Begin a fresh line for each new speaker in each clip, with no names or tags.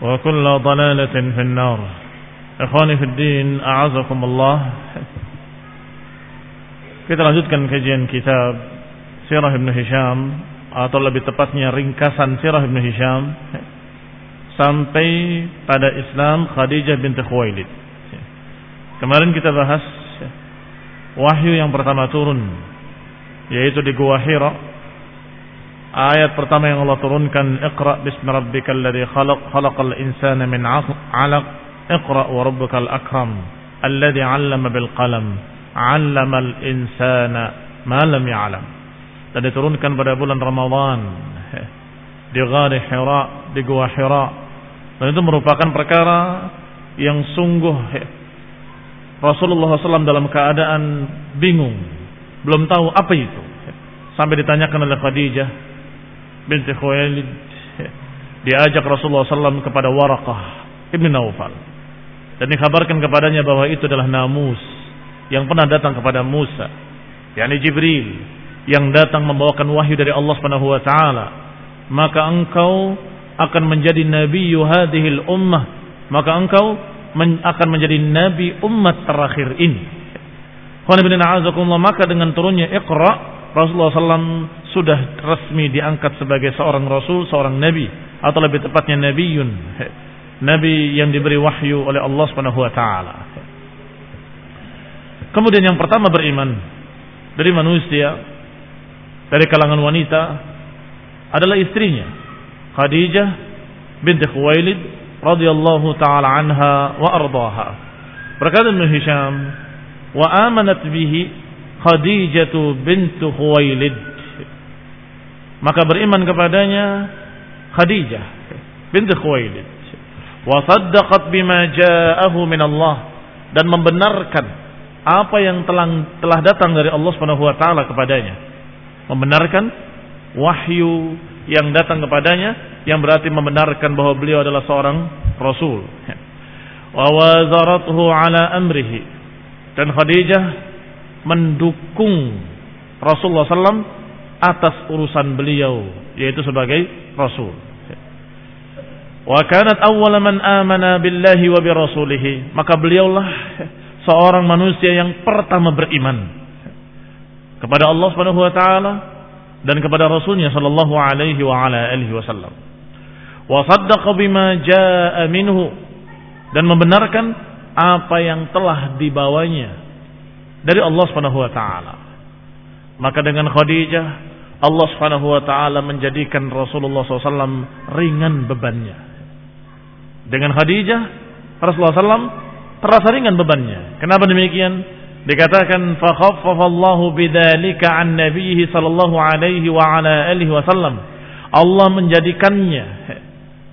وكل ضلالة في النار إخواني في الدين أعزكم الله Kita lanjutkan kajian kitab Sirah Ibn Hisham Atau lebih tepatnya ringkasan Sirah Ibn Hisham Sampai pada Islam Khadijah binti Khuwailid Kemarin kita bahas Wahyu yang pertama turun Yaitu di Gua Hira Ayat pertama yang Allah turunkan Iqra bismi rabbikal ladhi khalaq Khalaqal insana min alaq Iqra wa rabbukal akram Alladhi allama bil qalam allamal insana ma lam ya'lam. Dan diturunkan pada bulan Ramadhan di Ghari Hira di Gua Hira. Dan itu merupakan perkara yang sungguh Rasulullah SAW dalam keadaan bingung belum tahu apa itu sampai ditanyakan oleh Khadijah binti Khuwailid diajak Rasulullah SAW kepada Waraqah Ibn Naufal dan dikabarkan kepadanya bahwa itu adalah namus yang pernah datang kepada Musa, yakni Jibril yang datang membawakan wahyu dari Allah Subhanahu wa taala, maka engkau akan menjadi nabi hadhil ummah, maka engkau men akan menjadi nabi umat terakhir ini. maka dengan turunnya Iqra, Rasulullah SAW sudah resmi diangkat sebagai seorang rasul, seorang nabi atau lebih tepatnya nabiun. Nabi yang diberi wahyu oleh Allah Subhanahu wa taala. Kemudian yang pertama beriman dari manusia dari kalangan wanita adalah istrinya Khadijah binti Khuwailid radhiyallahu taala anha wa ardaha. Berkata Ibn Hisham, "Wa amanat bihi Khadijah binti Khuwailid." Maka beriman kepadanya Khadijah binti Khuwailid. Wa saddaqat bima ja'ahu min Allah dan membenarkan apa yang telah telah datang dari Allah Subhanahu wa taala kepadanya. Membenarkan wahyu yang datang kepadanya yang berarti membenarkan bahwa beliau adalah seorang rasul. Wa wazarathu ala amrihi. Dan Khadijah mendukung Rasulullah SAW atas urusan beliau yaitu sebagai rasul. Wa kanat awwala man amana billahi wa bi. Maka beliaulah seorang manusia yang pertama beriman kepada Allah Subhanahu wa taala dan kepada Rasulnya sallallahu alaihi wa ala alihi wasallam. Wa saddaqa bima jaa minhu dan membenarkan apa yang telah dibawanya dari Allah Subhanahu wa taala. Maka dengan Khadijah Allah Subhanahu wa taala menjadikan Rasulullah SAW ringan bebannya. Dengan Khadijah Rasulullah SAW terasa ringan bebannya. Kenapa demikian? dikatakan fakhaffafallahu bidzalika an nabiyhi sallallahu alaihi wa ala alihi wasallam Allah menjadikannya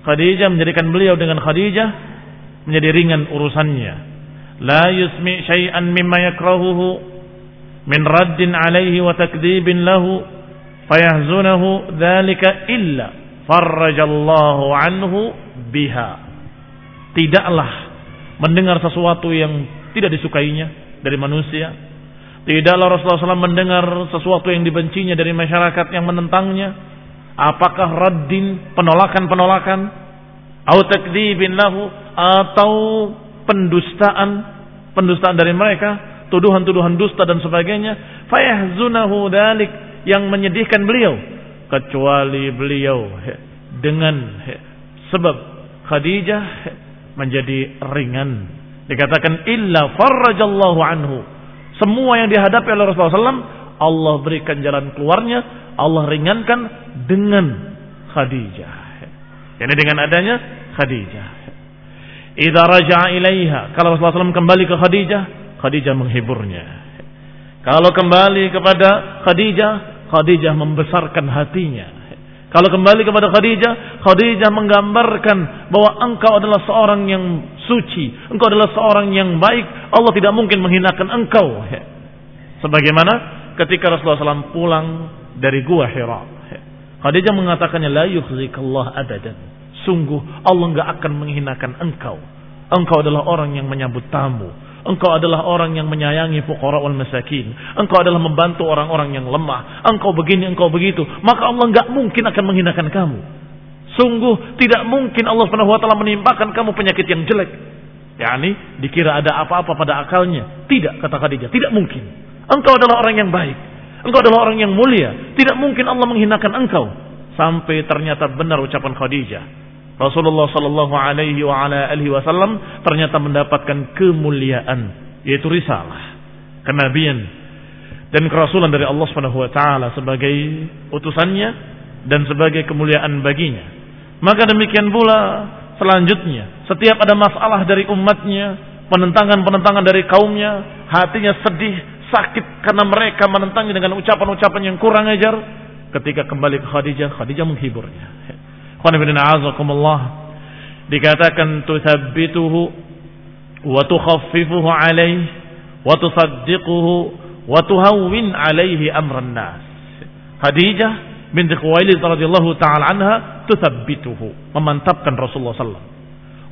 Khadijah menjadikan beliau dengan Khadijah menjadi ringan urusannya la yusmi syai'an mimma yakrahuhu min raddin alaihi wa takdzibin lahu fayahzunahu dzalika illa farrajallahu anhu biha. Tidaklah mendengar sesuatu yang tidak disukainya dari manusia. Tidaklah Rasulullah SAW mendengar sesuatu yang dibencinya dari masyarakat yang menentangnya. Apakah raddin penolakan-penolakan atau takdzibin lahu atau pendustaan pendustaan dari mereka tuduhan-tuduhan dusta dan sebagainya fayahzunahu dalik yang menyedihkan beliau. Kecuali beliau dengan sebab Khadijah menjadi ringan. Dikatakan illa farajallahu anhu. Semua yang dihadapi oleh Rasulullah SAW Allah berikan jalan keluarnya Allah ringankan dengan Khadijah ini dengan adanya Khadijah Idza raja'a ilaiha kalau Rasulullah SAW kembali ke Khadijah Khadijah menghiburnya kalau kembali kepada Khadijah Khadijah membesarkan hatinya. Kalau kembali kepada Khadijah, Khadijah menggambarkan bahwa engkau adalah seorang yang suci, engkau adalah seorang yang baik, Allah tidak mungkin menghinakan engkau. Sebagaimana ketika Rasulullah SAW pulang dari gua Hira. Khadijah mengatakannya la yukhzikallah adadan. Sungguh Allah enggak akan menghinakan engkau. Engkau adalah orang yang menyambut tamu. Engkau adalah orang yang menyayangi fuqara wal masakin. Engkau adalah membantu orang-orang yang lemah. Engkau begini, engkau begitu. Maka Allah enggak mungkin akan menghinakan kamu. Sungguh tidak mungkin Allah Subhanahu wa taala menimpakan kamu penyakit yang jelek. yakni dikira ada apa-apa pada akalnya. Tidak kata Khadijah, tidak mungkin. Engkau adalah orang yang baik. Engkau adalah orang yang mulia. Tidak mungkin Allah menghinakan engkau. Sampai ternyata benar ucapan Khadijah. Rasulullah sallallahu alaihi wa ala alihi wasallam ternyata mendapatkan kemuliaan yaitu risalah, kenabian dan kerasulan dari Allah Subhanahu wa taala sebagai utusannya dan sebagai kemuliaan baginya. Maka demikian pula selanjutnya, setiap ada masalah dari umatnya, penentangan-penentangan dari kaumnya, hatinya sedih, sakit karena mereka menentangnya dengan ucapan-ucapan yang kurang ajar. Ketika kembali ke Khadijah, Khadijah menghiburnya dikatakan tuthabbituhu wa tukhaffifuhu alaihi wa tusaddiquhu wa tuhawwin alaihi amran nas. Khadijah binti Khuwailid radhiyallahu taala anha tuthabbituhu, memantapkan Rasulullah sallallahu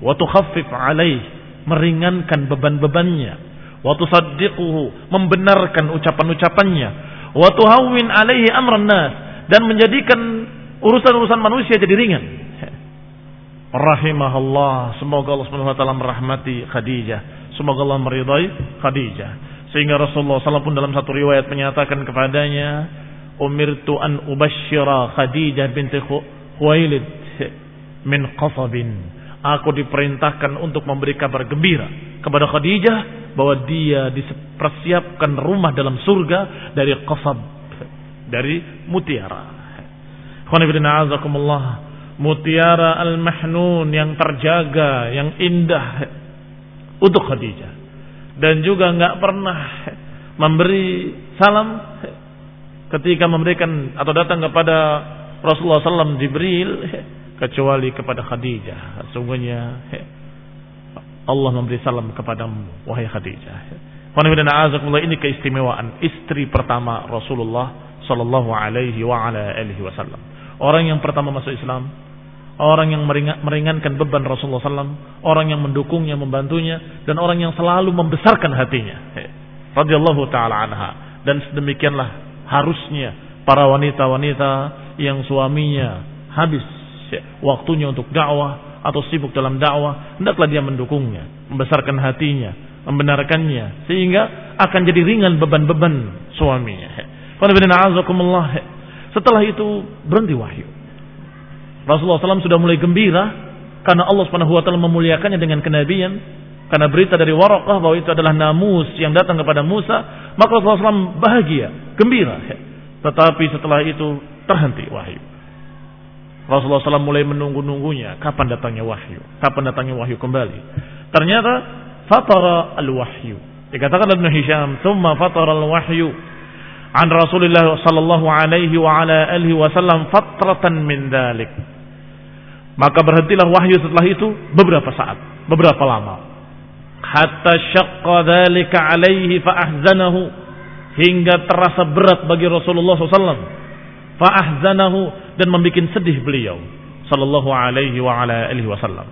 wa tukhaffif alaihi, meringankan beban-bebannya, wa tusaddiquhu, membenarkan ucapan-ucapannya, wa tuhawwin alaihi amran nas dan menjadikan urusan-urusan manusia jadi ringan. Rahimahullah, semoga Allah Subhanahu wa taala merahmati Khadijah, semoga Allah meridai Khadijah. Sehingga Rasulullah SAW pun dalam satu riwayat menyatakan kepadanya, "Umirtu an ubashshira Khadijah binti Khuwailid min qasabin." Aku diperintahkan untuk memberi kabar gembira kepada Khadijah bahwa dia dipersiapkan rumah dalam surga dari qasab, dari mutiara mutiara al-mahnun yang terjaga, yang indah untuk Khadijah. Dan juga nggak pernah memberi salam ketika memberikan atau datang kepada Rasulullah SAW Jibril kecuali kepada Khadijah. Sungguhnya Allah memberi salam kepadamu wahai Khadijah. Ini keistimewaan istri pertama Rasulullah Sallallahu Alaihi wa ala alihi Wasallam. Orang yang pertama masuk Islam, orang yang meringankan beban Rasulullah SAW, orang yang mendukungnya, membantunya, dan orang yang selalu membesarkan hatinya. Radiyallahu taala anha. Dan sedemikianlah harusnya para wanita-wanita yang suaminya habis waktunya untuk dakwah atau sibuk dalam dakwah, hendaklah dia mendukungnya, membesarkan hatinya, membenarkannya sehingga akan jadi ringan beban-beban suaminya. Setelah itu berhenti wahyu. Rasulullah SAW sudah mulai gembira karena Allah Subhanahu wa taala memuliakannya dengan kenabian karena berita dari Warakah bahwa itu adalah namus yang datang kepada Musa, maka Rasulullah SAW bahagia, gembira. Tetapi setelah itu terhenti wahyu. Rasulullah SAW mulai menunggu-nunggunya kapan datangnya wahyu, kapan datangnya wahyu kembali. Ternyata fatara al-wahyu. Dikatakan Ibn Hisham, "Tsumma fatara al-wahyu an Rasulillah sallallahu alaihi wa ala alihi wasallam fatratan min dalik." Maka berhentilah wahyu setelah itu beberapa saat, beberapa lama. Hatta syaqqa dzalika alaihi fa ahzanahu hingga terasa berat bagi Rasulullah SAW. Fa ahzanahu dan membuat sedih beliau sallallahu alaihi wa ala alihi wasallam.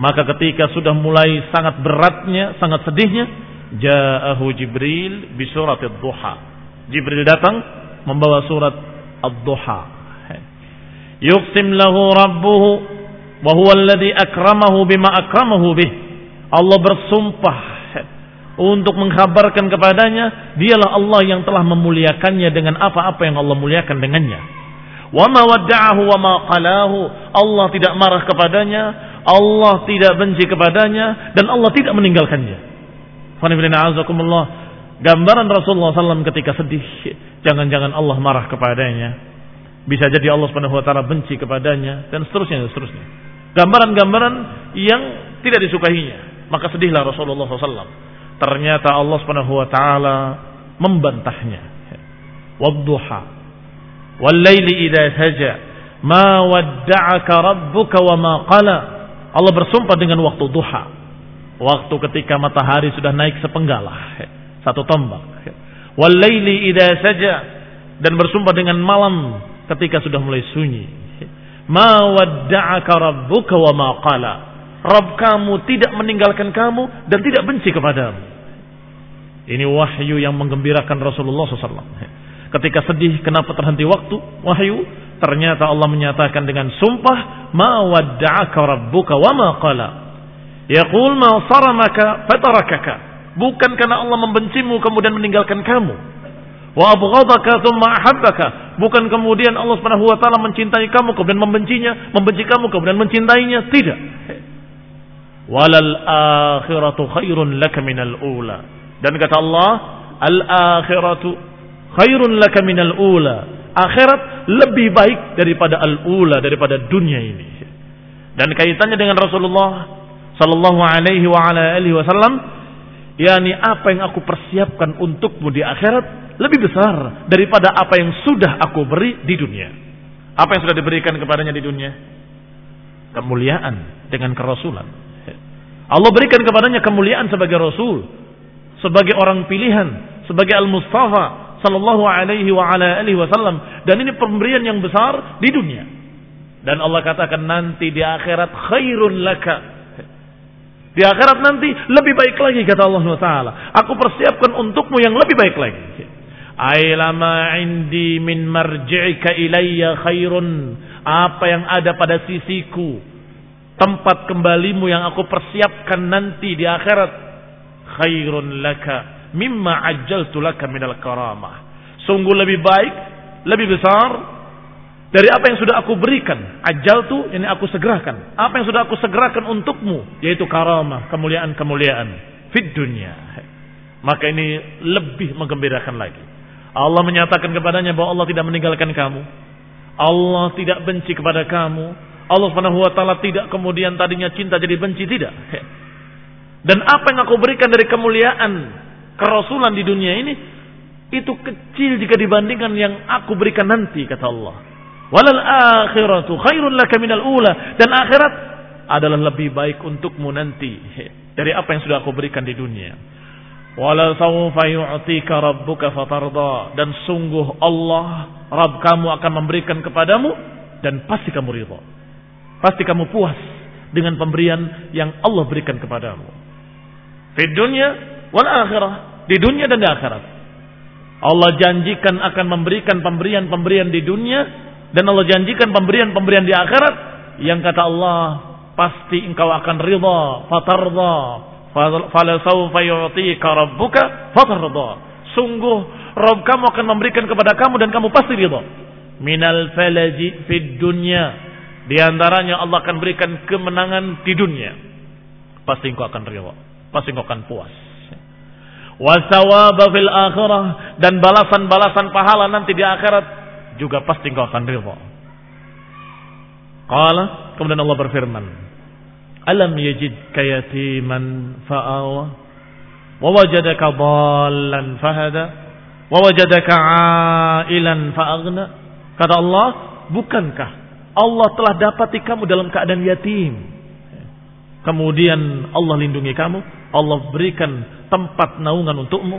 Maka ketika sudah mulai sangat beratnya, sangat sedihnya, ja'ahu Jibril bi surat ad-duha. Jibril datang membawa surat ad-duha. Yuqsim lahu rabbuhu wa huwa alladhi akramahu bima akramahu bih. Allah bersumpah untuk mengkhabarkan kepadanya, dialah Allah yang telah memuliakannya dengan apa-apa yang Allah muliakan dengannya. Wa ma wadda'ahu wa ma qalahu. Allah tidak marah kepadanya, Allah tidak benci kepadanya dan Allah tidak meninggalkannya. Gambaran Rasulullah SAW ketika sedih, jangan-jangan Allah marah kepadanya. Bisa jadi Allah Subhanahu wa taala benci kepadanya dan seterusnya dan seterusnya. Gambaran-gambaran yang tidak disukainya. Maka sedihlah Rasulullah SAW. Ternyata Allah Subhanahu wa taala membantahnya. Wadduha wal laili idza saja ma wadda'aka rabbuka wa ma qala. Allah bersumpah dengan waktu duha Waktu ketika matahari sudah naik sepenggalah. Satu tombak. Walaili idha saja. Dan bersumpah dengan malam ketika sudah mulai sunyi. Ma wadda'aka rabbuka wa ma qala. Rabb kamu tidak meninggalkan kamu dan tidak benci kepadamu. Ini wahyu yang menggembirakan Rasulullah SAW. Ketika sedih kenapa terhenti waktu wahyu, ternyata Allah menyatakan dengan sumpah, "Ma wadda'aka rabbuka wa ma qala." Yaqul ma saramaka fatarakaka. Bukan karena Allah membencimu kemudian meninggalkan kamu. Wa abghadaka thumma ahabbaka. Bukan kemudian Allah Subhanahu wa taala mencintai kamu kemudian membencinya, membenci kamu kemudian mencintainya, tidak. Walal akhiratu khairun laka minal ula. Dan kata Allah, al akhiratu khairun laka minal ula. Akhirat lebih baik daripada al ula, daripada dunia ini. Dan kaitannya dengan Rasulullah sallallahu alaihi wa ala alihi wasallam yakni apa yang aku persiapkan untukmu di akhirat lebih besar daripada apa yang sudah aku beri di dunia. Apa yang sudah diberikan kepadanya di dunia? Kemuliaan dengan kerasulan. Allah berikan kepadanya kemuliaan sebagai rasul, sebagai orang pilihan, sebagai al-mustafa sallallahu alaihi wa ala alihi wasallam dan ini pemberian yang besar di dunia. Dan Allah katakan nanti di akhirat khairun laka di akhirat nanti lebih baik lagi kata Allah Taala. Aku persiapkan untukmu yang lebih baik lagi. Ailama indi min marji'ika ilayya khairun. Apa yang ada pada sisiku. Tempat kembalimu yang aku persiapkan nanti di akhirat. Khairun laka. Mimma ajjaltu laka minal karamah. Sungguh lebih baik, lebih besar dari apa yang sudah aku berikan. Ajal tu ini aku segerakan. Apa yang sudah aku segerakan untukmu. Yaitu karamah, kemuliaan-kemuliaan. Fit dunia. Maka ini lebih menggembirakan lagi. Allah menyatakan kepadanya bahwa Allah tidak meninggalkan kamu. Allah tidak benci kepada kamu. Allah subhanahu wa ta'ala tidak kemudian tadinya cinta jadi benci. Tidak. Dan apa yang aku berikan dari kemuliaan kerasulan di dunia ini. Itu kecil jika dibandingkan yang aku berikan nanti kata Allah. Walal akhiratu khairun laka minal ula. Dan akhirat adalah lebih baik untukmu nanti. Dari apa yang sudah aku berikan di dunia. Wala sawfa yu'tika rabbuka fatarda. Dan sungguh Allah, Rabb kamu akan memberikan kepadamu. Dan pasti kamu ridha. Pasti kamu puas dengan pemberian yang Allah berikan kepadamu. Di dunia wal akhirah. Di dunia dan di akhirat. Allah janjikan akan memberikan pemberian-pemberian di dunia dan Allah janjikan pemberian-pemberian di akhirat. Yang kata Allah pasti engkau akan ridha fatarda fala sawfa yu'tika rabbuka fatarda sungguh Rabb kamu akan memberikan kepada kamu dan kamu pasti ridha. Minal falaji fid dunya. Di antaranya Allah akan berikan kemenangan di dunia. Pasti engkau akan ridha. Pasti engkau akan puas. Wasawaba fil akhirah. Dan balasan-balasan pahala nanti di akhirat juga pasti engkau akan ridha. Qala, kemudian Allah berfirman, Alam yajid kayatiman fa'awa wa wajadaka dhallan fahada wa wajadaka ailan fa'aghna. Kata Allah, bukankah Allah telah dapati kamu dalam keadaan yatim? Kemudian Allah lindungi kamu, Allah berikan tempat naungan untukmu.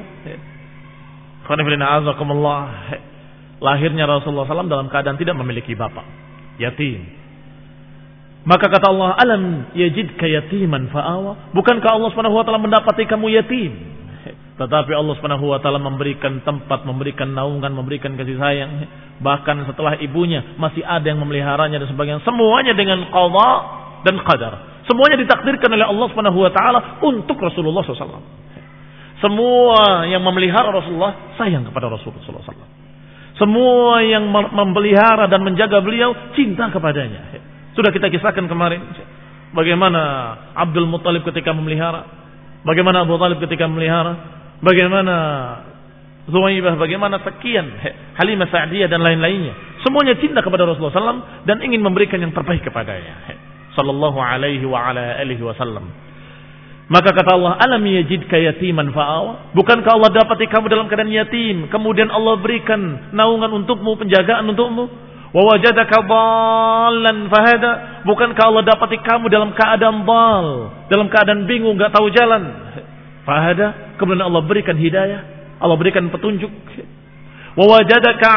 Lahirnya Rasulullah SAW dalam keadaan tidak memiliki bapak, yatim. Maka kata Allah, alam yajid yatiman fa'awa. Bukankah Allah Subhanahu wa mendapati kamu yatim? Tetapi Allah Subhanahu wa taala memberikan tempat, memberikan naungan, memberikan kasih sayang. Bahkan setelah ibunya masih ada yang memeliharanya dan sebagainya. Semuanya dengan qada dan qadar. Semuanya ditakdirkan oleh Allah Subhanahu wa taala untuk Rasulullah SAW. Semua yang memelihara Rasulullah sayang kepada Rasulullah SAW. Semua yang memelihara dan menjaga beliau cinta kepadanya. Sudah kita kisahkan kemarin. Bagaimana Abdul Muttalib ketika memelihara. Bagaimana Abu Talib ketika memelihara. Bagaimana Zuwaibah, bagaimana sekian Halimah Sa'diyah dan lain-lainnya. Semuanya cinta kepada Rasulullah SAW dan ingin memberikan yang terbaik kepadanya. Sallallahu alaihi wa ala alihi wasallam. Maka kata Allah, alam yajidka yatiman fa'awa? Bukankah Allah dapati kamu dalam keadaan yatim? Kemudian Allah berikan naungan untukmu, penjagaan untukmu? Wawajadaka balan fahada. Bukankah Allah dapati kamu dalam keadaan bal, dalam keadaan bingung, nggak tahu jalan. Fahada. Kemudian Allah berikan hidayah, Allah berikan petunjuk. Wawajadaka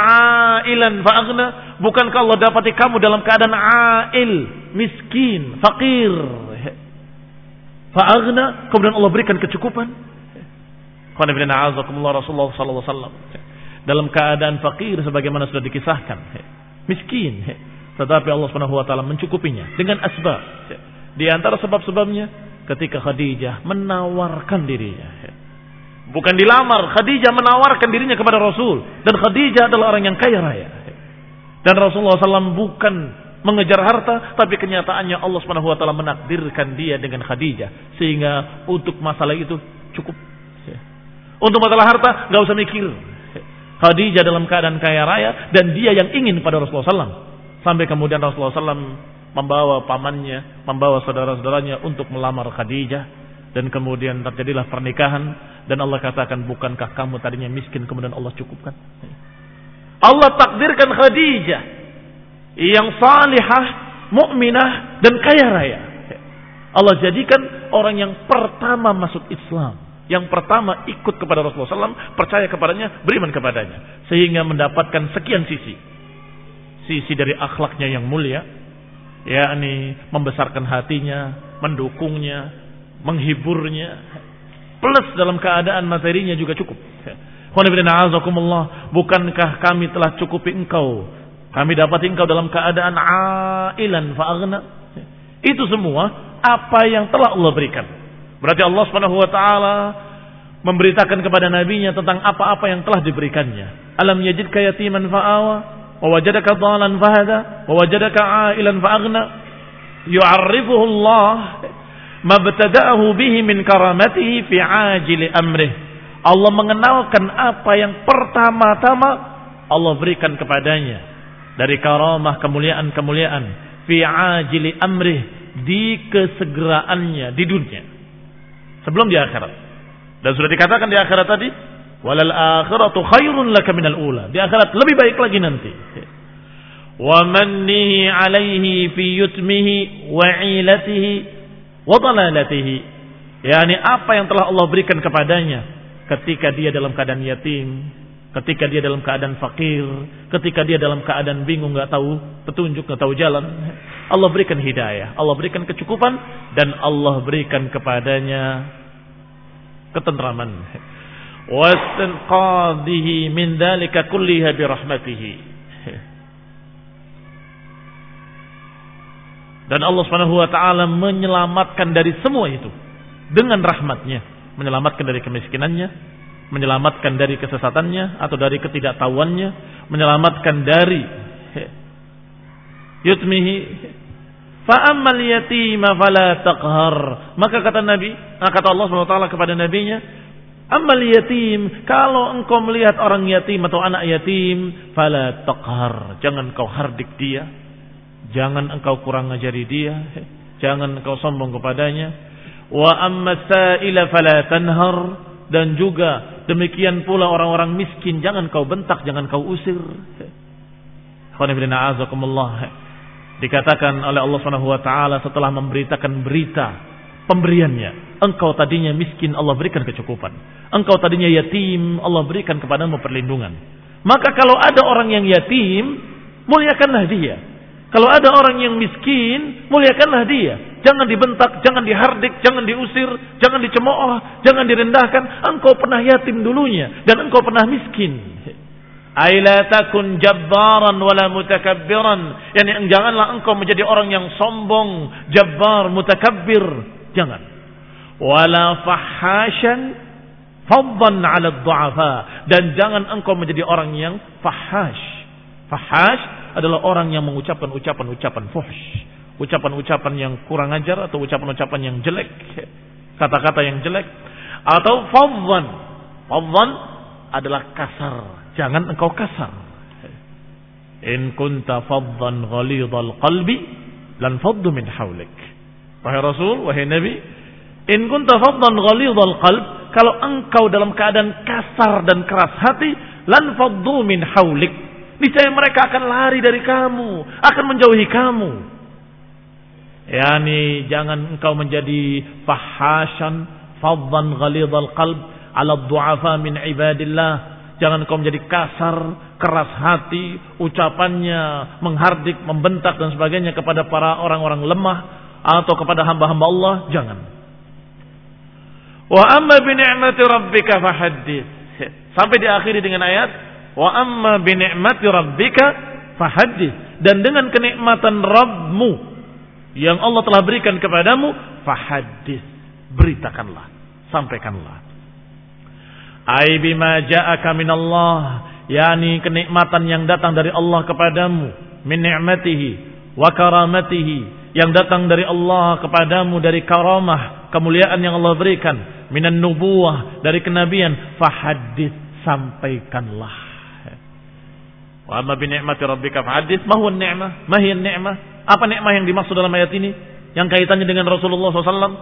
ailan fa'aghna. Bukankah Allah dapati kamu dalam keadaan ail, miskin, fakir. Fa'aghna. Kemudian Allah berikan kecukupan. Rasulullah sallallahu dalam keadaan fakir sebagaimana sudah dikisahkan miskin. Tetapi Allah Subhanahu wa taala mencukupinya dengan asbab. Di antara sebab-sebabnya ketika Khadijah menawarkan dirinya. Bukan dilamar, Khadijah menawarkan dirinya kepada Rasul dan Khadijah adalah orang yang kaya raya. Dan Rasulullah SAW bukan mengejar harta, tapi kenyataannya Allah Subhanahu wa taala menakdirkan dia dengan Khadijah sehingga untuk masalah itu cukup. Untuk masalah harta nggak usah mikir. Khadijah dalam keadaan kaya raya dan dia yang ingin pada Rasulullah SAW. Sampai kemudian Rasulullah SAW membawa pamannya, membawa saudara-saudaranya untuk melamar Khadijah. Dan kemudian terjadilah pernikahan. Dan Allah katakan, bukankah kamu tadinya miskin kemudian Allah cukupkan? Allah takdirkan Khadijah yang salihah, mukminah dan kaya raya. Allah jadikan orang yang pertama masuk Islam. Yang pertama ikut kepada Rasulullah SAW, percaya kepadanya, beriman kepadanya. Sehingga mendapatkan sekian sisi. Sisi dari akhlaknya yang mulia, yakni membesarkan hatinya, mendukungnya, menghiburnya, plus dalam keadaan materinya juga cukup. Bukankah kami telah cukupi engkau? Kami dapat engkau dalam keadaan ailan fa'agna. Itu semua apa yang telah Allah berikan. Berarti Allah Subhanahu wa taala memberitakan kepada nabinya tentang apa-apa yang telah diberikannya. Alam yajidka yatiman fa'awa wa wajadaka dhalan fahada wa wajadaka ailan fa'aghna. Yu'arrifuhu Allah mabtada'ahu bihi min karamatihi fi ajili amrih. Allah mengenalkan apa yang pertama-tama Allah berikan kepadanya dari karamah kemuliaan-kemuliaan fi ajili amrih di kesegeraannya di dunia sebelum di akhirat. Dan sudah dikatakan di akhirat tadi, walal akhiratu khairun laka minal ula. Di akhirat lebih baik lagi nanti. Wa mannihi alaihi fi yutmihi wa ilatihi wa dalalatihi. Yani apa yang telah Allah berikan kepadanya ketika dia dalam keadaan yatim, ketika dia dalam keadaan fakir, ketika dia dalam keadaan bingung nggak tahu petunjuk nggak tahu jalan, Allah berikan hidayah, Allah berikan kecukupan dan Allah berikan kepadanya ketentraman. Wastanqadhihi min kulliha bi rahmatihi. Dan Allah Subhanahu wa taala menyelamatkan dari semua itu dengan rahmatnya, menyelamatkan dari kemiskinannya, menyelamatkan dari kesesatannya atau dari ketidaktahuannya, menyelamatkan dari yutmihi Fa'ammal yatima fala taqhar. Maka kata Nabi, nah kata Allah SWT kepada nabinya, Amal yatim, kalau engkau melihat orang yatim atau anak yatim, fala taqhar. Jangan kau hardik dia. Jangan engkau kurang ajari dia. Jangan engkau sombong kepadanya. Wa amma sa'ila fala tanhar. Dan juga demikian pula orang-orang miskin jangan kau bentak, jangan kau usir. Dikatakan oleh Allah Subhanahu wa taala setelah memberitakan berita pemberiannya. Engkau tadinya miskin, Allah berikan kecukupan. Engkau tadinya yatim, Allah berikan kepadamu perlindungan. Maka kalau ada orang yang yatim, muliakanlah dia. Kalau ada orang yang miskin, muliakanlah dia. Jangan dibentak, jangan dihardik, jangan diusir, jangan dicemooh, jangan direndahkan. Engkau pernah yatim dulunya dan engkau pernah miskin. Aila takun jabbaran wala mutakabbiran. Yani janganlah engkau menjadi orang yang sombong, jabbar, mutakabbir. Jangan. Wala fahasyan faddan 'ala du'afa dan jangan engkau menjadi orang yang fahash. Fahash adalah orang yang mengucapkan ucapan-ucapan fuhsh, ucapan-ucapan yang kurang ajar atau ucapan-ucapan yang jelek, kata-kata yang jelek atau faddan. Faddan adalah kasar. Jangan engkau kasar. In kunta faddan ghalidhal qalbi lan faddu min hawlik. Wahai Rasul, wahai Nabi, in kunta faddan ghalidhal qalb, kalau engkau dalam keadaan kasar dan keras hati, lan faddu min haulik. Niscaya mereka akan lari dari kamu, akan menjauhi kamu. Yani jangan engkau menjadi fahasyan, faddan ghalidhal qalb ala du'afa min ibadillah. Jangan engkau menjadi kasar, keras hati, ucapannya menghardik, membentak dan sebagainya kepada para orang-orang lemah atau kepada hamba-hamba Allah, jangan. Wa amma bi ni'mati rabbika fahaddits. Sampai diakhiri dengan ayat wa amma bi ni'mati rabbika fahaddits. Dan dengan kenikmatan Rabbmu yang Allah telah berikan kepadamu, fahaddits. Beritakanlah, sampaikanlah. Ai bima ja'aka minallah, yakni kenikmatan yang datang dari Allah kepadamu, min ni'matihi wa karamatihi yang datang dari Allah kepadamu dari karamah, kemuliaan yang Allah berikan, minan nubuwah, dari kenabian, fahadith, sampaikanlah. Wa amma bi ni'mati rabbika fahadith, ma huwa ni'mah? Ma hiya ni'mah? Apa nikmah yang dimaksud dalam ayat ini? Yang kaitannya dengan Rasulullah SAW?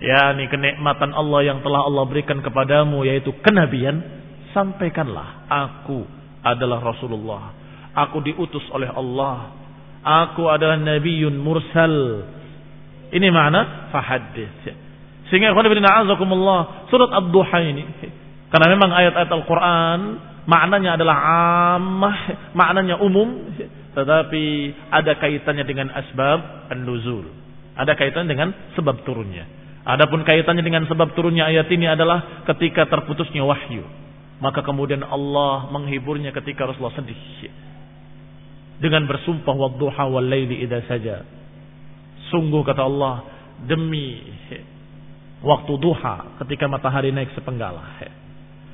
Ya, ini kenikmatan Allah yang telah Allah berikan kepadamu yaitu kenabian, sampaikanlah aku adalah Rasulullah. Aku diutus oleh Allah Aku adalah nabiyyun mursal. Ini makna fahadis. Sehingga ikhwan a'azakumullah surat Ad-Duha ini karena memang ayat-ayat Al-Qur'an maknanya adalah ammah, maknanya umum tetapi ada kaitannya dengan asbab an-nuzul. Ada kaitannya dengan sebab turunnya. Adapun kaitannya dengan sebab turunnya ayat ini adalah ketika terputusnya wahyu. Maka kemudian Allah menghiburnya ketika Rasulullah sedih dengan bersumpah wadduha wal laili idza saja. Sungguh kata Allah demi waktu duha ketika matahari naik sepenggalah.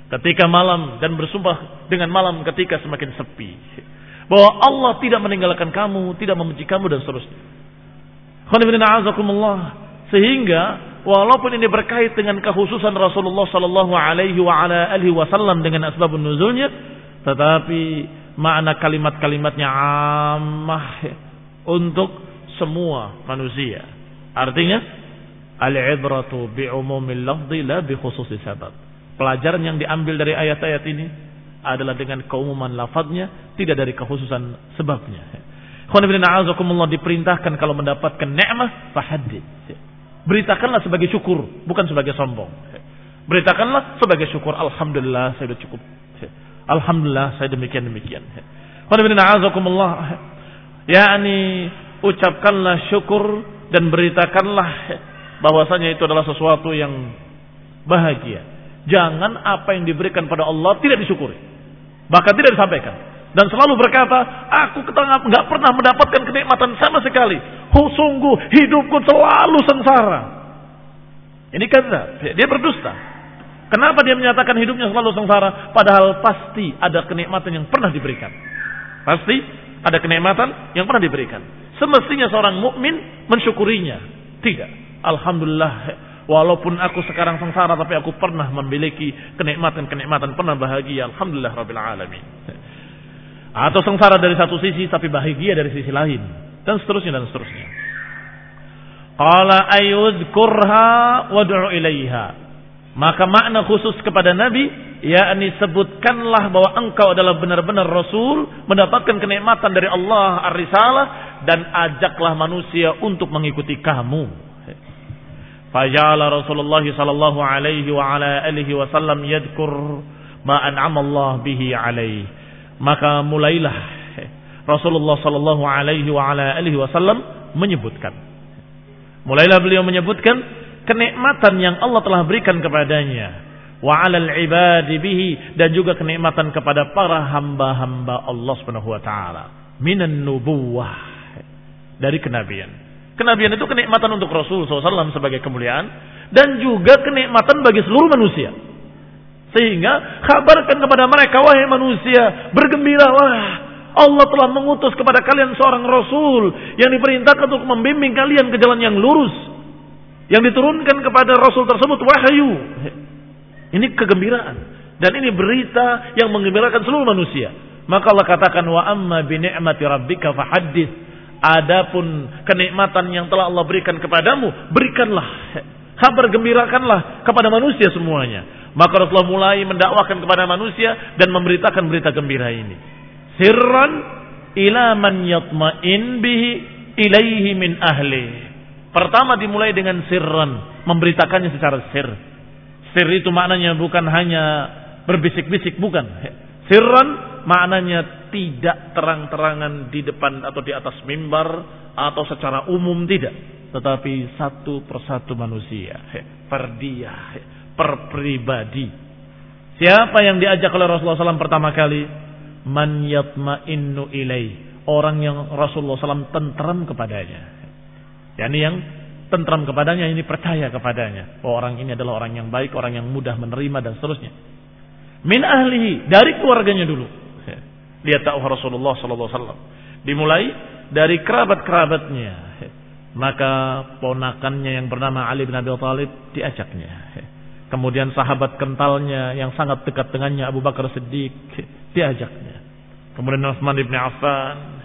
Ketika malam dan bersumpah dengan malam ketika semakin sepi. Bahwa Allah tidak meninggalkan kamu, tidak membenci kamu dan seterusnya. Sehingga walaupun ini berkait dengan kekhususan Rasulullah sallallahu alaihi wasallam dengan asbabun nuzulnya, tetapi makna kalimat-kalimatnya ammah untuk semua manusia. Artinya al-ibratu bi umumil lafzi la bi khususi sabab. Pelajaran yang diambil dari ayat-ayat ini adalah dengan keumuman lafadznya, tidak dari kekhususan sebabnya. Khonibina diperintahkan kalau mendapatkan nikmat fahadid. Beritakanlah sebagai syukur, bukan sebagai sombong. Beritakanlah sebagai syukur. Alhamdulillah saya sudah cukup Alhamdulillah saya demikian demikian. Yani ucapkanlah syukur dan beritakanlah bahwasanya itu adalah sesuatu yang bahagia. Jangan apa yang diberikan pada Allah tidak disyukuri. Bahkan tidak disampaikan. Dan selalu berkata, aku nggak pernah mendapatkan kenikmatan sama sekali. Oh, sungguh hidupku selalu sengsara. Ini kata dia berdusta. Kenapa dia menyatakan hidupnya selalu sengsara? Padahal pasti ada kenikmatan yang pernah diberikan. Pasti ada kenikmatan yang pernah diberikan. Semestinya seorang mukmin mensyukurinya. Tidak. Alhamdulillah. Walaupun aku sekarang sengsara tapi aku pernah memiliki kenikmatan-kenikmatan pernah bahagia. Alhamdulillah Rabbil Alamin. Atau sengsara dari satu sisi tapi bahagia dari sisi lain. Dan seterusnya dan seterusnya. Qala ayudhkurha wad'u ilaiha Maka makna khusus kepada Nabi, yakni sebutkanlah bahwa engkau adalah benar-benar Rasul, mendapatkan kenikmatan dari Allah ar-risalah, dan ajaklah manusia untuk mengikuti kamu. Fajala Rasulullah sallallahu alaihi wa ala alihi wasallam yadkur ma an'ama Allah bihi alaihi. Maka mulailah Rasulullah sallallahu alaihi wa ala alihi wasallam menyebutkan. Mulailah beliau menyebutkan kenikmatan yang Allah telah berikan kepadanya wa 'alal ibadi bihi dan juga kenikmatan kepada para hamba-hamba Allah Subhanahu wa taala minan nubuwah dari kenabian. Kenabian itu kenikmatan untuk Rasul SAW sebagai kemuliaan dan juga kenikmatan bagi seluruh manusia. Sehingga kabarkan kepada mereka wahai manusia, bergembiralah Allah telah mengutus kepada kalian seorang rasul yang diperintahkan untuk membimbing kalian ke jalan yang lurus yang diturunkan kepada Rasul tersebut wahyu. Ini kegembiraan. Dan ini berita yang mengembirakan seluruh manusia. Maka Allah katakan wa amma bi ni'mati rabbika fahaddits. Adapun kenikmatan yang telah Allah berikan kepadamu, berikanlah. Kabar gembirakanlah kepada manusia semuanya. Maka Rasulullah mulai mendakwakan kepada manusia dan memberitakan berita gembira ini. Sirran ila man yatma'in bihi ilaihi min ahli. Pertama dimulai dengan sirran, memberitakannya secara sir. Sir itu maknanya bukan hanya berbisik-bisik, bukan. Sirran maknanya tidak terang-terangan di depan atau di atas mimbar atau secara umum tidak. Tetapi satu persatu manusia, per dia, per pribadi. Siapa yang diajak oleh Rasulullah SAW pertama kali? Man yatma'innu ilai. Orang yang Rasulullah SAW tentram kepadanya yakni yang tentram kepadanya ini percaya kepadanya bahwa orang ini adalah orang yang baik, orang yang mudah menerima dan seterusnya. Min ahlihi dari keluarganya dulu. Lihat tahu Rasulullah sallallahu alaihi wasallam. Dimulai dari kerabat-kerabatnya. Maka ponakannya yang bernama Ali bin Abi Thalib diajaknya. Kemudian sahabat kentalnya yang sangat dekat dengannya Abu Bakar Siddiq diajaknya. Kemudian Utsman bin Affan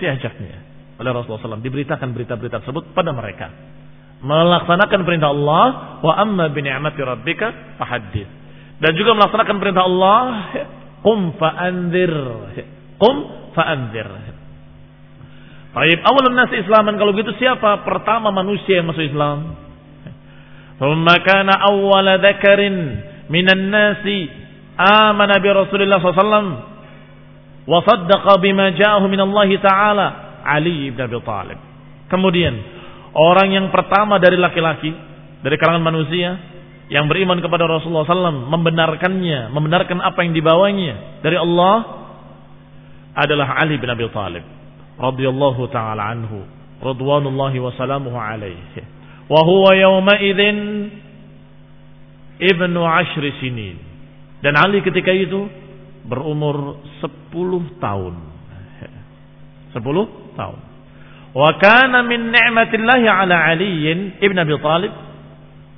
diajaknya oleh Rasulullah SAW. Diberitakan berita-berita tersebut pada mereka. Melaksanakan perintah Allah. Wa amma bini'amati rabbika fahadith. Dan juga melaksanakan perintah Allah. Qum fa'andhir. Qum fa'andhir. Baik, awal nasi islaman. Kalau gitu siapa pertama manusia yang masuk Islam? Thumma kana awwala dhakarin minan nasi amana bi Rasulillah SAW wa saddaqa bima ja'ahu min Allah Ta'ala Ali ibn Abi Talib. Kemudian, orang yang pertama dari laki-laki, dari kalangan manusia, yang beriman kepada Rasulullah SAW membenarkannya, membenarkan apa yang dibawanya dari Allah adalah Ali bin Abi Thalib radhiyallahu taala anhu radwanullahi wa salamuhu alaihi wa huwa yawma idzin ibnu ashri sinin. Dan Ali ketika itu berumur 10 tahun. 10 tahun. Wa kana min ni'matillahi ala Ali ibn Abi Talib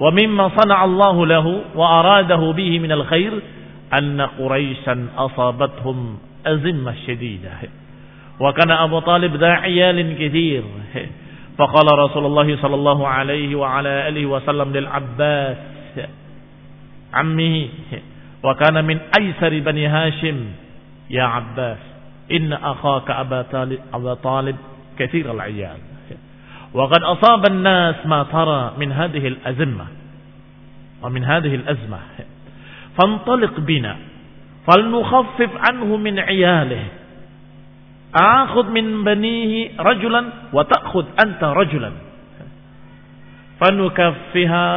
ومما صنع الله له وأراده به من الخير أن قريشا أصابتهم أزمة شديدة. وكان أبو طالب ذا عيال كثير. فقال رسول الله صلى الله عليه وعلى آله وسلم للعباس عمه وكان من أيسر بني هاشم يا عباس إن أخاك أبا طالب, طالب كثير العيال. وقد أصاب الناس ما ترى من هذه الأزمة ومن هذه الأزمة فانطلق بنا فلنخفف عنه من عياله آخذ من بنيه رجلا وتأخذ أنت رجلا فنكفها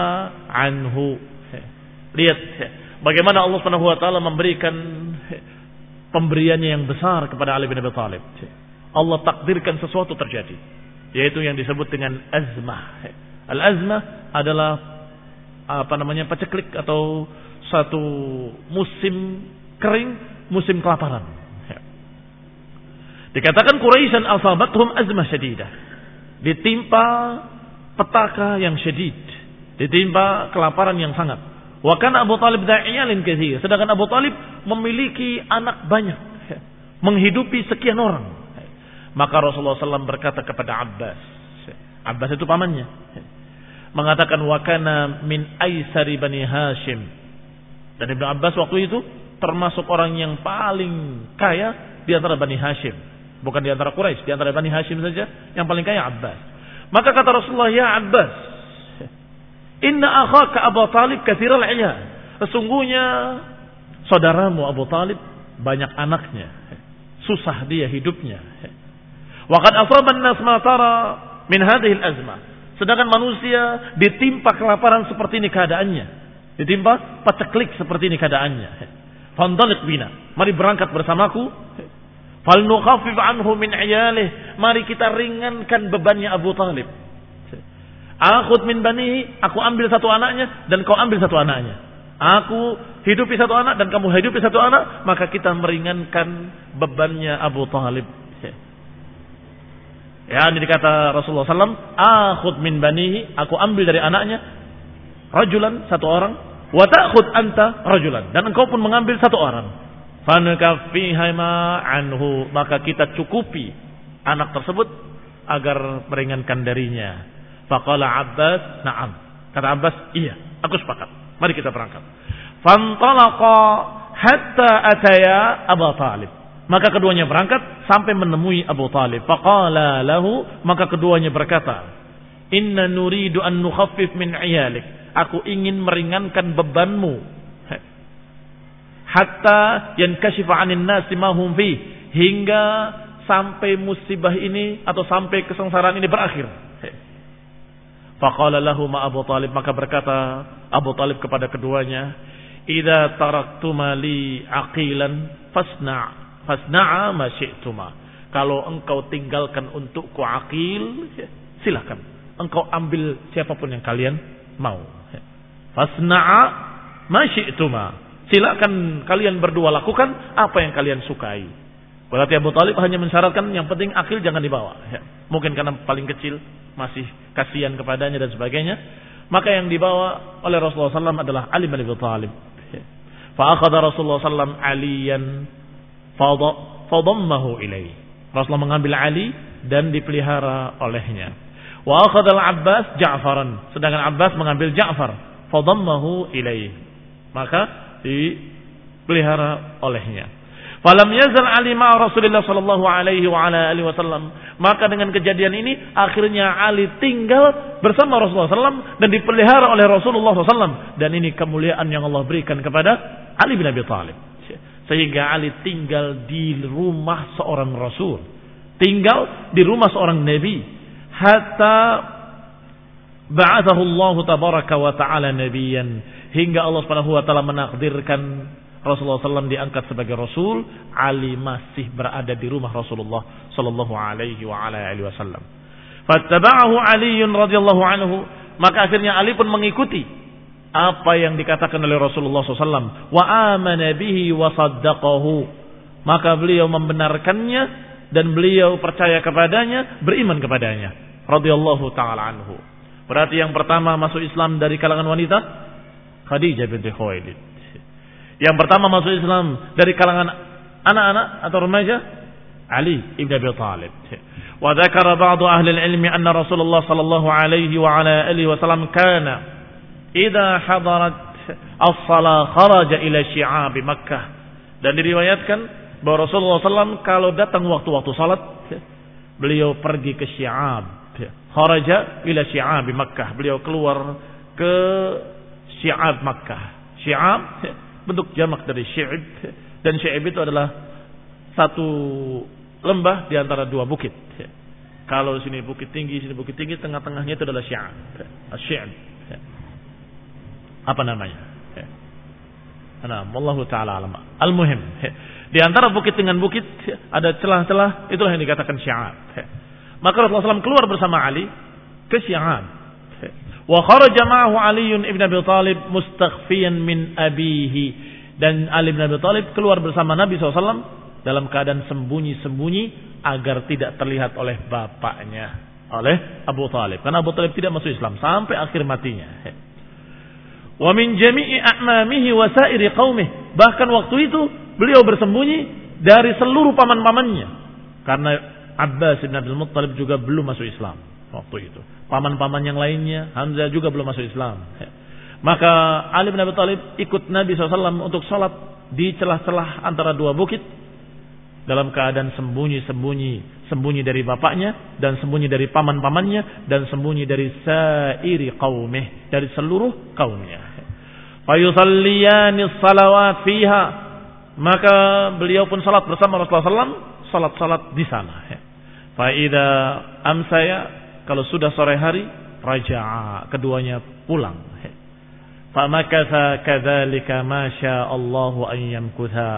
عنه lihat bagaimana Allah Subhanahu wa taala memberikan pemberiannya yang besar kepada Ali bin Abi Thalib. Allah takdirkan sesuatu terjadi. Yaitu yang disebut dengan azmah. Al-azmah adalah apa namanya paceklik atau satu musim kering, musim kelaparan. Dikatakan Quraisyan asabathum azmah syadidah. Ditimpa petaka yang syadid. Ditimpa kelaparan yang sangat. Wa kana Abu Talib da'iyalin kathir. Sedangkan Abu Talib memiliki anak banyak. Menghidupi sekian orang. Maka Rasulullah SAW berkata kepada Abbas. Abbas itu pamannya. mengatakan wakana min aisari bani Hashim. Dan Ibnu Abbas waktu itu termasuk orang yang paling kaya di antara Bani Hashim. Bukan di antara Quraisy, di antara Bani Hashim saja yang paling kaya Abbas. Maka kata Rasulullah, "Ya Abbas, inna akhaka Abu Talib katsiral ilya." Sesungguhnya saudaramu Abu Talib banyak anaknya. Susah dia hidupnya. Waqad asaban nas ma tara min hadhihi al-azmah. Sedangkan manusia ditimpa kelaparan seperti ini keadaannya. Ditimpa paceklik seperti ini keadaannya. Fandalik bina. Mari berangkat bersamaku. Fal nukhafif anhu min iyalih. Mari kita ringankan bebannya Abu Talib. Akhud min banihi. Aku ambil satu anaknya dan kau ambil satu anaknya. Aku hidupi satu anak dan kamu hidupi satu anak. Maka kita meringankan bebannya Abu Talib. Ya, ini dikata Rasulullah SAW, akhud min banihi, aku ambil dari anaknya, rajulan, satu orang, wa ta'khud anta rajulan. Dan engkau pun mengambil satu orang. Fanukafihima anhu, maka kita cukupi anak tersebut agar meringankan darinya. Faqala Abbas, na'am. Kata Abbas, iya, aku sepakat. Mari kita berangkat. Fantalaqa hatta ataya Abu Talib. Maka keduanya berangkat sampai menemui Abu Talib. Faqala lahu, maka keduanya berkata, Inna nuridu an nukhaffif min iyalik. Aku ingin meringankan bebanmu. Hatta yankashifa anin nasi mahum fi. Hingga sampai musibah ini atau sampai kesengsaraan ini berakhir. Faqala lahu ma Abu Talib. Maka berkata Abu Talib kepada keduanya, Ida taraktuma li aqilan fasna' Fasna'a ma syi'tuma. Kalau engkau tinggalkan untukku akil, ya, silakan. Engkau ambil siapa pun yang kalian mau. Fasna'a ma syi'tuma. Silakan kalian berdua lakukan apa yang kalian sukai. Berarti Abu Talib hanya mensyaratkan yang penting akil jangan dibawa. Mungkin karena paling kecil masih kasihan kepadanya dan sebagainya. Maka yang dibawa oleh Rasulullah SAW adalah Ali bin Abi Talib. Fa'akhadha Rasulullah SAW aliyan fadammahu ilaih. Rasulullah mengambil Ali dan dipelihara olehnya. Wa akhadal Abbas Ja'faran. Sedangkan Abbas mengambil Ja'far. Fadammahu ilaih. Maka dipelihara olehnya. Falam yazal Ali ma Rasulullah sallallahu alaihi wa ala alihi wasallam. Maka dengan kejadian ini akhirnya Ali tinggal bersama Rasulullah SAW dan dipelihara oleh Rasulullah SAW. Dan ini kemuliaan yang Allah berikan kepada Ali bin Abi Thalib. Sehingga Ali tinggal di rumah seorang Rasul. Tinggal di rumah seorang Nabi. Hatta ba'athahu Allah tabaraka wa ta'ala nabiyan. Hingga Allah subhanahu wa ta'ala menakdirkan Rasulullah SAW diangkat sebagai Rasul. Ali masih berada di rumah Rasulullah Sallallahu alaihi wasallam. Fattaba'ahu Aliun radhiyallahu anhu. Maka akhirnya Ali pun mengikuti apa yang dikatakan oleh Rasulullah SAW. Wa amana bihi wa saddaqahu. Maka beliau membenarkannya dan beliau percaya kepadanya, beriman kepadanya. Radhiyallahu taala anhu. Berarti yang pertama masuk Islam dari kalangan wanita Khadijah binti Khuwailid. Yang pertama masuk Islam dari kalangan anak-anak atau remaja Ali ibn Abi Talib. Wa dzakara ba'du ahli al-ilmi anna Rasulullah sallallahu alaihi wa ala alihi wasallam kana Ida hadarat as-salah kharaja ila syi'abi Makkah. Dan diriwayatkan bahwa Rasulullah SAW kalau datang waktu-waktu salat, beliau pergi ke syi'ab. Kharaja ila syi'abi Makkah. Beliau keluar ke syi'ab Makkah. Syi'ab bentuk jamak dari syi'ib. Dan syi'ib itu adalah satu lembah di antara dua bukit. Kalau sini bukit tinggi, sini bukit tinggi, tengah-tengahnya itu adalah syi'ab. Syi'ab apa namanya? Nah, Allah taala alam. Al-muhim. Di antara bukit dengan bukit ada celah-celah, itulah yang dikatakan syi'ab. Maka Rasulullah SAW keluar bersama Ali ke syi'ab. Wa kharaja ma'ahu Ali ibn Abi Talib mustakhfiyan min abihi. Dan Ali bin Abi Talib keluar bersama Nabi SAW dalam keadaan sembunyi-sembunyi agar tidak terlihat oleh bapaknya. Oleh Abu Talib. Karena Abu Talib tidak masuk Islam sampai akhir matinya wa min jami'i a'mamihi wa sairi qaumih. Bahkan waktu itu beliau bersembunyi dari seluruh paman-pamannya. Karena Abbas bin Abdul Muttalib juga belum masuk Islam. waktu itu. Paman-paman yang lainnya, Hamzah juga belum masuk Islam. Maka Ali bin Abi Thalib ikut Nabi SAW untuk sholat di celah-celah antara dua bukit dalam keadaan sembunyi-sembunyi, sembunyi dari bapaknya dan sembunyi dari paman-pamannya dan sembunyi dari sairi kaumih, dari seluruh kaumnya. Fayusalliyani salawat fiha. Maka beliau pun salat bersama Rasulullah SAW, salat-salat di sana. Faida amsaya, kalau sudah sore hari, raja'a, keduanya pulang. Famakatha kadzalika ma Allahu an yamkutha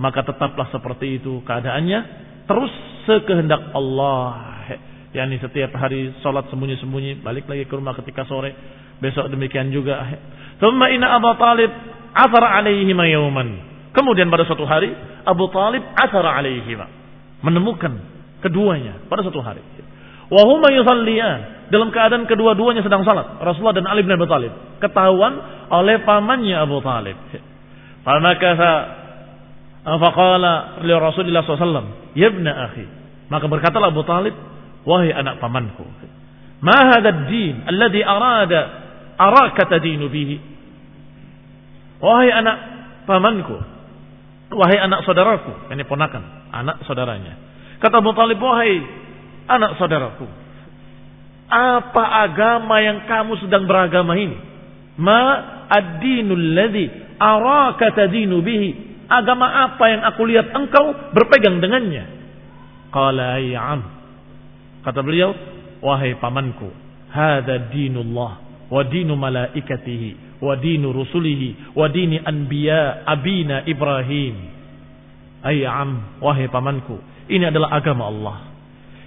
maka tetaplah seperti itu keadaannya terus sekehendak Allah yakni setiap hari sholat sembunyi-sembunyi balik lagi ke rumah ketika sore besok demikian juga. Thumma inna Abu Talib athar alaihi yawman. Kemudian pada suatu hari Abu Talib athar alaihi menemukan keduanya pada suatu hari. Wa huma yusalliyan dalam keadaan kedua-duanya sedang salat Rasulullah dan Ali bin Abi Talib. Ketahuan oleh pamannya Abu Talib. Famakatha Faqala li Rasulullah SAW, "Yabna akhi." Maka berkatalah Abu Talib, "Wahai anak pamanku, ma hadha ad-din alladhi arada araka tadinu bihi?" Wahai anak pamanku, wahai anak saudaraku, ini ponakan, anak saudaranya. Kata Abu Talib, "Wahai anak saudaraku, apa agama yang kamu sedang beragama ini? Ma ad-dinul ladzi araka tadinu bihi?" Agama apa yang aku lihat engkau berpegang dengannya? Qala ya'am. Kata beliau, wahai pamanku, hada dinullah wa dinu malaikatihi wa dinu rusulihi wa dini anbiya abina Ibrahim. Ayyam, wahai pamanku, ini adalah agama Allah.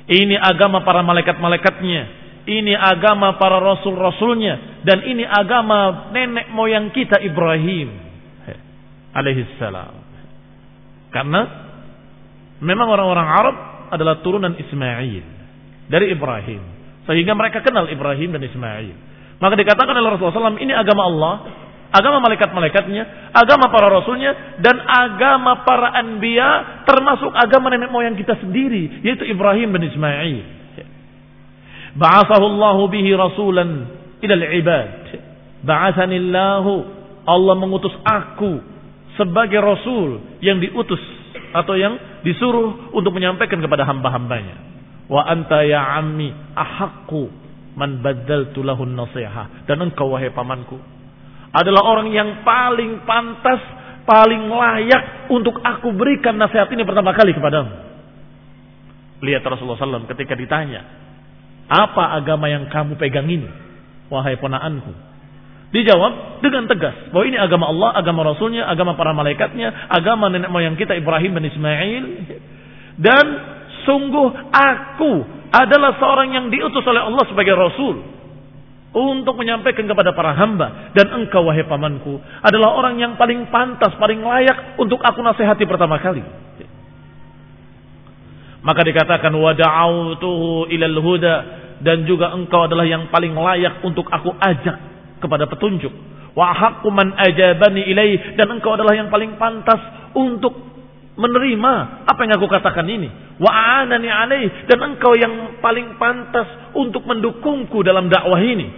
Ini agama para malaikat-malaikatnya. Ini agama para rasul-rasulnya. Dan ini agama nenek moyang kita Ibrahim alaihi salam. Karena memang orang-orang Arab adalah turunan Ismail dari Ibrahim. Sehingga mereka kenal Ibrahim dan Ismail. Maka dikatakan oleh Rasulullah SAW, ini agama Allah, agama malaikat-malaikatnya, agama para rasulnya, dan agama para anbiya, termasuk agama nenek moyang kita sendiri, yaitu Ibrahim dan Ismail. Ba'asahu Allah bihi rasulan ilal ibad. Ba'asanillahu Allah mengutus aku sebagai rasul yang diutus atau yang disuruh untuk menyampaikan kepada hamba-hambanya. Wa anta ya ammi ahaqqu man baddaltu lahun nasiha. Dan engkau wahai pamanku adalah orang yang paling pantas, paling layak untuk aku berikan nasihat ini pertama kali kepadamu. Lihat Rasulullah SAW ketika ditanya, apa agama yang kamu pegang ini? Wahai ponaanku, Dijawab dengan tegas bahwa ini agama Allah, agama Rasulnya, agama para malaikatnya, agama nenek moyang kita Ibrahim dan Ismail. Dan sungguh aku adalah seorang yang diutus oleh Allah sebagai Rasul untuk menyampaikan kepada para hamba dan engkau wahai pamanku adalah orang yang paling pantas, paling layak untuk aku nasihati pertama kali. Maka dikatakan wada'autuhu ilal huda dan juga engkau adalah yang paling layak untuk aku ajak kepada petunjuk. Wa haqqu man ajabani ilaih dan engkau adalah yang paling pantas untuk menerima apa yang aku katakan ini. Wa anani alaih dan engkau yang paling pantas untuk mendukungku dalam dakwah ini.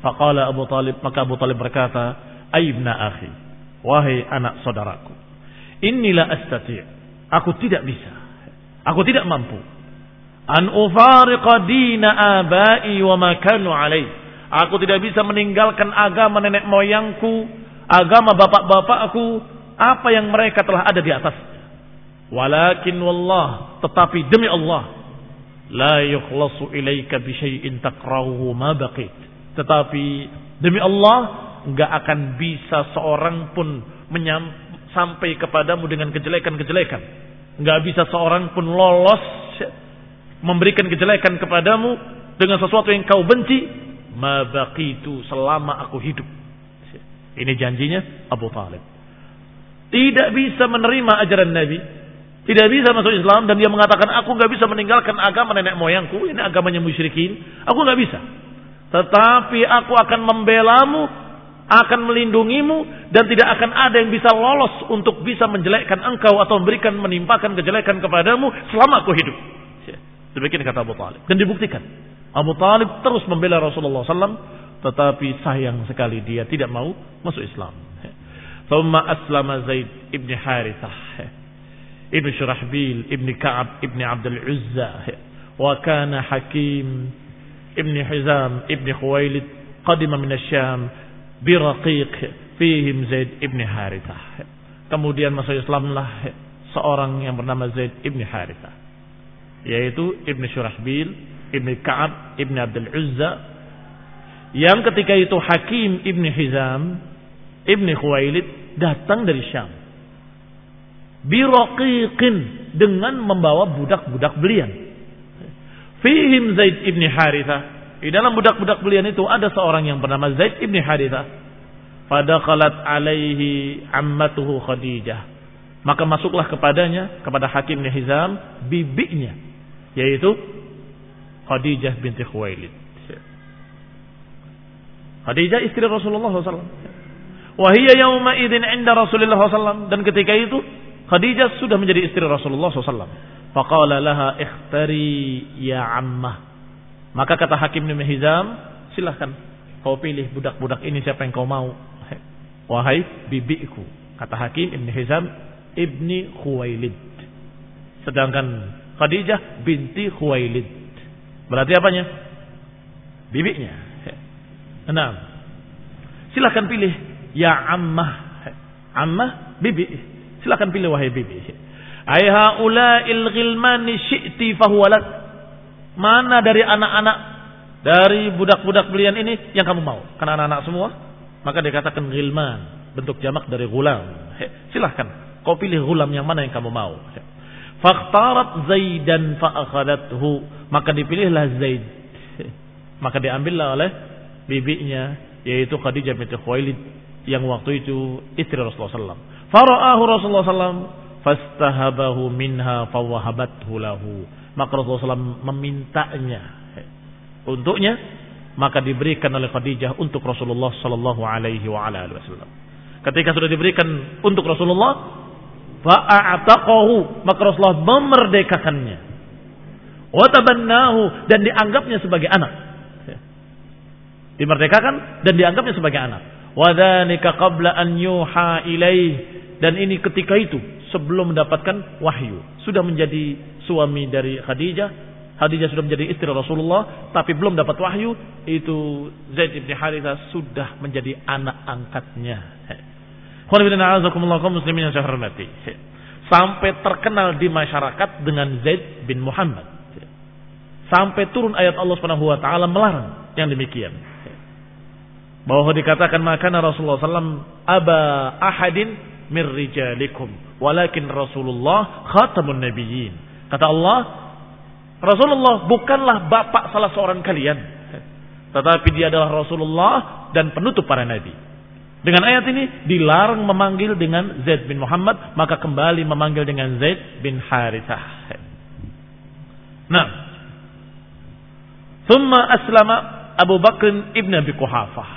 Faqala Abu Talib maka Abu Talib berkata, "Aibna akhi, wahai anak saudaraku, inilah astati' aku tidak bisa. Aku tidak mampu an ufariqa dina abai wa ma kanu alaih Aku tidak bisa meninggalkan agama nenek moyangku, agama bapak-bapakku, apa yang mereka telah ada di atas. Walakin wallah, tetapi demi Allah, la yukhlasu ilaika bi syai'in takrahu ma baqit. Tetapi demi Allah, enggak akan bisa seorang pun sampai kepadamu dengan kejelekan-kejelekan. Enggak bisa seorang pun lolos memberikan kejelekan kepadamu dengan sesuatu yang kau benci ma baqitu selama aku hidup. Ini janjinya Abu Talib. Tidak bisa menerima ajaran Nabi. Tidak bisa masuk Islam dan dia mengatakan aku nggak bisa meninggalkan agama nenek moyangku. Ini agamanya musyrikin. Aku nggak bisa. Tetapi aku akan membelamu, akan melindungimu dan tidak akan ada yang bisa lolos untuk bisa menjelekkan engkau atau memberikan menimpakan kejelekan kepadamu selama aku hidup. Demikian kata Abu Talib. Dan dibuktikan. Abu Talib terus membela Rasulullah SAW. Tetapi sayang sekali dia tidak mau masuk Islam. Thumma aslama Zaid ibn Harithah. Ibn Shurahbil, Ibn Ka'ab, Ibn Abdul Uzza. Wa kana Hakim, Ibn Hizam, Ibn Khuwailid. Qadima min Asyam. Biraqiq. Fihim Zaid ibn Harithah. Kemudian masuk Islamlah seorang yang bernama Zaid ibn Harithah. Yaitu Ibn Shurahbil, Ibn Ka'ab, Ibn Abdul Uzza. Yang ketika itu Hakim Ibn Hizam, Ibn Khuwailid datang dari Syam. Biroqiqin dengan membawa budak-budak belian. Fihim Zaid ibn Harithah. Di dalam budak-budak belian itu ada seorang yang bernama Zaid ibn Harithah. Fadakhalat alaihi ammatuhu Khadijah. Maka masuklah kepadanya, kepada Hakim Hizam, bibinya. Yaitu Khadijah binti Khuwailid. Khadijah istri Rasulullah SAW. Wahia yawma idin inda Rasulullah SAW. Dan ketika itu Khadijah sudah menjadi istri Rasulullah SAW. Faqala laha ikhtari ya ammah. Maka kata Hakim bin Hizam, silahkan kau pilih budak-budak ini siapa yang kau mau. Wahai bibiku. Kata Hakim ibn Hizam ibni Khuwailid. Sedangkan Khadijah binti Khuwailid. Berarti apanya? Bibinya. Enam. Silahkan pilih ya ammah. Ammah bibi. Silakan pilih wahai bibi. Ayha ulail ghilmani syi'ti fahuwalat. Mana dari anak-anak dari budak-budak belian ini yang kamu mau? Karena anak-anak semua, maka dikatakan ghilman, bentuk jamak dari gulam. Silahkan, kau pilih gulam yang mana yang kamu mau. Fakhtarat Zaidan fa'akhadathu. Maka dipilihlah Zaid. Maka diambillah oleh bibinya yaitu Khadijah binti Khuwailid yang waktu itu istri Rasulullah SAW. Fara'ahu Rasulullah SAW fastahabahu minha fawahabathu lahu. Maka Rasulullah SAW memintanya untuknya maka diberikan oleh Khadijah untuk Rasulullah sallallahu alaihi wasallam. Ketika sudah diberikan untuk Rasulullah, fa'ataqahu, maka Rasulullah memerdekakannya. Wa tabannahu dan dianggapnya sebagai anak. Dimerdekakan dan dianggapnya sebagai anak. Wa dzalika qabla an yuha ilaih dan ini ketika itu sebelum mendapatkan wahyu. Sudah menjadi suami dari Khadijah. Khadijah sudah menjadi istri Rasulullah. Tapi belum dapat wahyu. Itu Zaid ibn Haritha sudah menjadi anak angkatnya. saya. Sampai terkenal di masyarakat dengan Zaid bin Muhammad. Sampai turun ayat Allah Subhanahu wa taala melarang yang demikian. Bahwa dikatakan makana Rasulullah SAW aba ahadin min rijalikum walakin Rasulullah khatamun nabiyyin. Kata Allah, Rasulullah bukanlah bapak salah seorang kalian, tetapi dia adalah Rasulullah dan penutup para nabi. Dengan ayat ini dilarang memanggil dengan Zaid bin Muhammad, maka kembali memanggil dengan Zaid bin Harithah. Nah, Thumma aslama Abu Bakr ibn Abi Quhafah.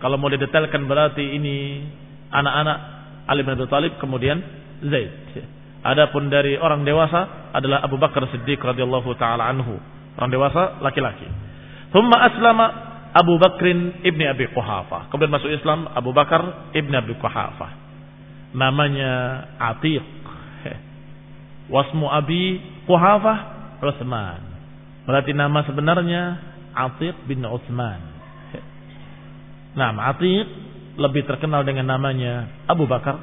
Kalau mau didetailkan berarti ini anak-anak Ali bin Abi Thalib kemudian Zaid. Adapun dari orang dewasa adalah Abu Bakar Siddiq radhiyallahu taala anhu. Orang dewasa laki-laki. Thumma aslama Abu Bakrin ibni Abi Quhafa. Kemudian masuk Islam Abu Bakar ibni Abi Quhafa. Namanya Atiq. Wasmu Abi Quhafa Utsman. Berarti nama sebenarnya Atiq bin Utsman. Nah, Atiq lebih terkenal dengan namanya Abu Bakar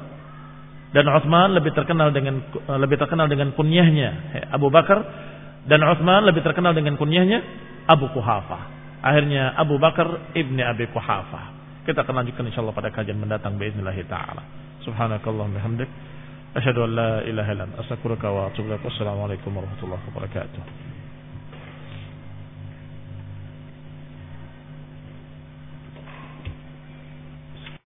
dan Utsman lebih terkenal dengan lebih terkenal dengan kunyahnya Abu Bakar dan Utsman lebih terkenal dengan kunyahnya Abu Kuhafa. Akhirnya Abu Bakar ibni Abi Kuhafa. Kita akan lanjutkan insyaallah pada kajian mendatang باذنillah taala. Subhanakallah bihamdik asyhadu an la ilaha illa anta astaghfiruka wa atubu ilaik. Wassalamualaikum warahmatullahi wabarakatuh.